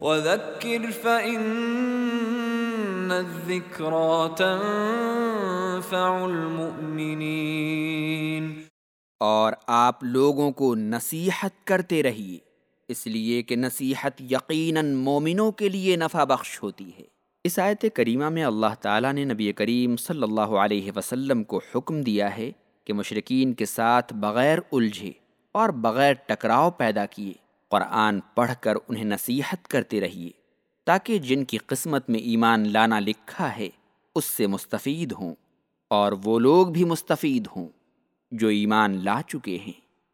وَذَكِّرْ فَإِنَّ الذِّكْرَى تَنفَعُ الْمُؤْمِنِينَ. اور آپ لوگوں کو نصیحت کرتے رہیے، اس لیے کہ نصیحت یقیناً مومنوں کے لیے نفع بخش ہوتی ہے۔ اس آیت کریمہ میں اللہ تعالیٰ نے نبی کریم صلی اللہ علیہ وسلم کو حکم دیا ہے کہ مشرقین کے ساتھ بغیر الجھے اور بغیر ٹکراؤ پیدا کیے۔ قرآن پڑھ کر انہیں نصیحت کرتے رہیے تاکہ جن کی قسمت میں ایمان لانا لکھا ہے، اس سے مستفید ہوں اور وہ لوگ بھی مستفید ہوں جو ایمان لا چکے ہیں۔